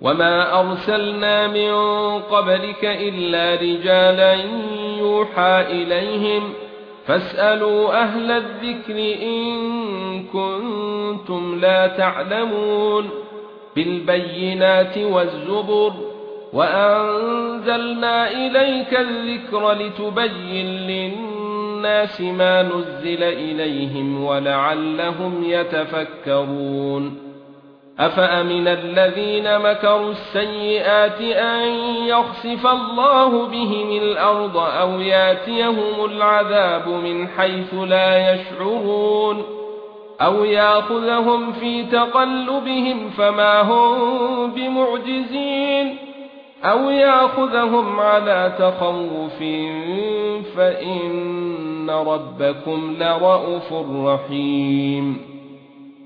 وما ارسلنا من قبلك الا رجالا يوحى اليهم فاسالوا أهل الذكر ان كنتم لا تعلمون بالبينات والزبر وانزلنا اليك الذكر لتبين للناس ما نزل اليهم ولعلهم يتفكرون أفأمن الذين مكروا السيئات أن يخسف الله بهم الأرض أو ياتيهم العذاب من حيث لا يشعرون أو يأخذهم في تقلبهم فما هم بمعجزين أو يأخذهم على تخوف فإن ربكم لرؤوف رحيم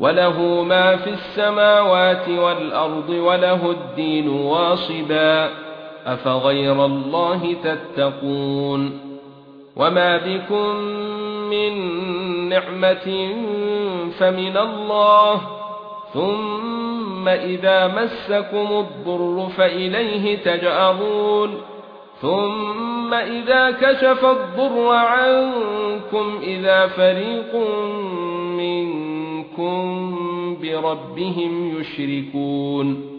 وله ما في السماوات والارض وله الدين واصبا افغير الله تتقون وما بكم من نعمه فمن الله ثم اذا مسكم الضر فاليه تجارون ثم اذا كشف الضر عنكم اذا فريق منكم بربهم يشركون